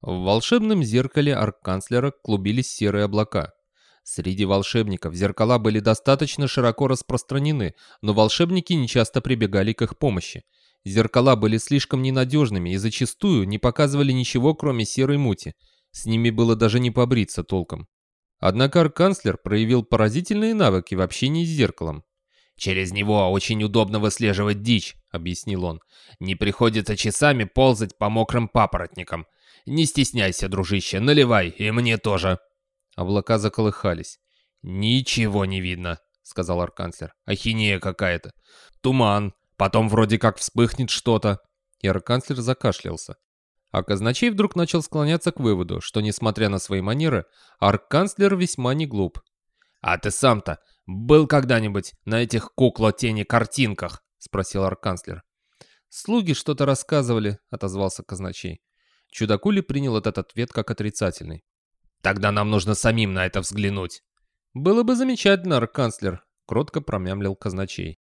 В волшебном зеркале арканцлера клубились серые облака. Среди волшебников зеркала были достаточно широко распространены, но волшебники нечасто прибегали к их помощи. Зеркала были слишком ненадежными и зачастую не показывали ничего, кроме серой мути. С ними было даже не побриться толком. Однако арканцлер проявил поразительные навыки в общении с зеркалом. «Через него очень удобно выслеживать дичь», — объяснил он. «Не приходится часами ползать по мокрым папоротникам. Не стесняйся, дружище, наливай, и мне тоже». Облака заколыхались. «Ничего не видно», — сказал арканцлер. «Ахинея какая-то. Туман. Потом вроде как вспыхнет что-то». И арканцлер закашлялся. А казначей вдруг начал склоняться к выводу, что, несмотря на свои манеры, арканцлер весьма не глуп. «А ты сам-то был когда-нибудь на этих кукло-тени-картинках?» — спросил арканцлер. «Слуги что-то рассказывали», — отозвался казначей. Чудакули принял этот ответ как отрицательный. «Тогда нам нужно самим на это взглянуть». «Было бы замечательно, арканцлер», — кротко промямлил казначей.